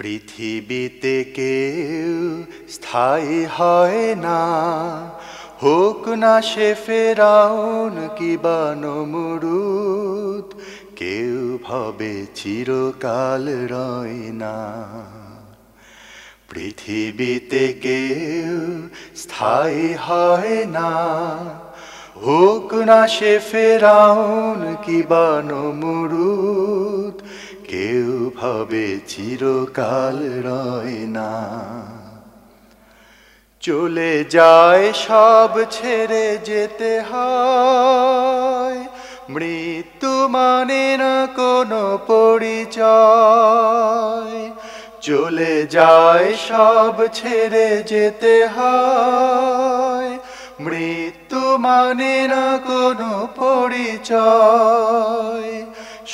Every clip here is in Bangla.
পৃথিবীতে কেউ স্থায়ী হয় না। হোক না সে ফেরাউন কি নমরুদ, কেউ ভবে চিরকাল রয় না। পৃথিবীতে কেউ স্থায়ী হয় না। হোক না সে ফেরাউন কি নমরুদ কেউ ভাবে চিরকাল রয় না। চলে যায় সব ছেড়ে যেতে হয়। মৃত্যু মানে না কোনো পরিচয়। চলে যায় সব ছেড়ে যেতে হয়। মৃত্যু মানে না কোনো পরিচয়।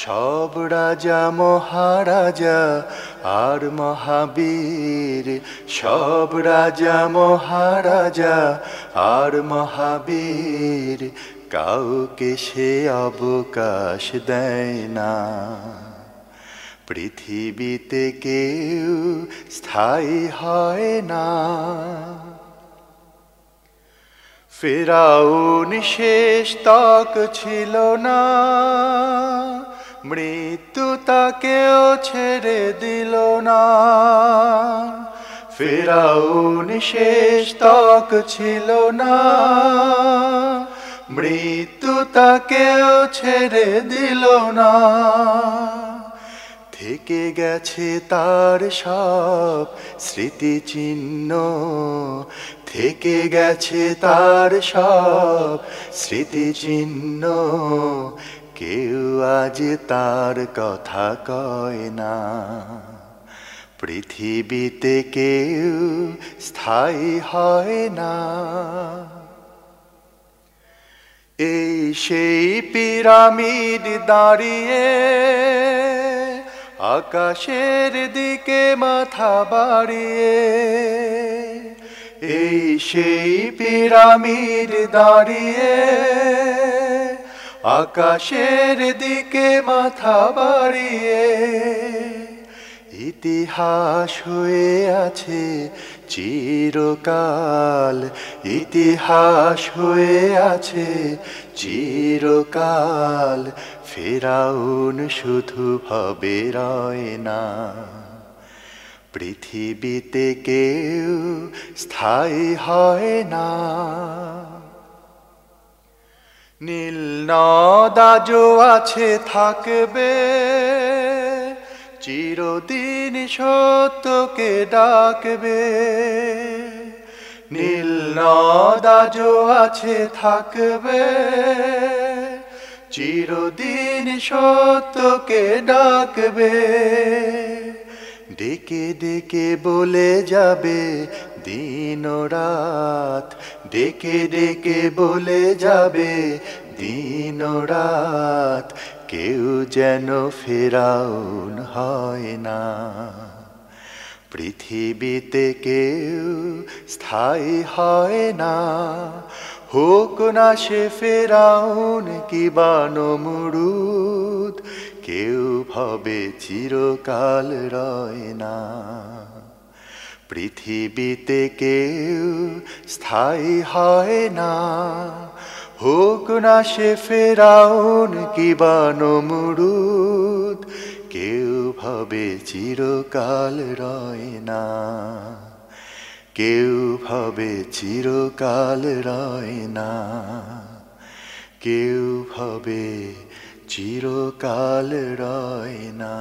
সব রাজা মহারাজা আর মহাবীর, সব রাজা মহারাজা আর মহাবীর, কাউকে সে অবকাশ দেয় না। পৃথিবীতে কেউ স্থায়ী হয় না। ফেরাউন শেষ তক ছিল না। মৃত্যু তাকেও ছেড়ে দিল না। ফেরাউন শেষ তক ছিল না। মৃত্যু তাকেও ছেড়ে দিল না। থেকে গেছে তার সব স্মৃতিচিহ্ন। থেকে গেছে তার সব স্মৃতিচিহ্ন। কেউ আজ তার কথা কয় না। পৃথিবীতে কেউ স্থায়ী হয় না। এই সেই পিরামিড দাঁড়িয়ে আকাশের দিকে মাথা বাড়িয়ে। এই সেই পিরামিড দাঁড়িয়ে আকাশের দিকে মাথা বাড়িয়ে ইতিহাস হয়ে আছে চিরকাল, ইতিহাস হয়ে আছে চিরকাল, ফেরাউন শুধু ভাবে রয় না। পৃথিবীতে কেউ স্থায়ী হয় না। নীল নদাজো আছে থাকবে। চিরদিন সত্যকে ডাকবে। নীল নদাজো আছে থাকবে। চিরদিন সত্যকে ডাকবে। ডেকে ডেকে বলে যাবে দিন রাত। ডেকে ডেকে বলে যাবে দিন রাত। কেউ যেন ফেরাউন হয় না। পৃথিবীতে কেউ স্থায়ী হয় না। হোক না সে ফেরাউন কি বানমরুদ। কেউ ভাবে চিরকাল রয় না। পৃথিবীতে কেউ স্থায়ী হয় না। হোক না সে ফেরাউন কি বানমরুদ কেউ ভাবে চিরকাল রয় না। কেউ ভাবে চিরকাল রয় না। কেউ ভাবে চিরকাল রয় না।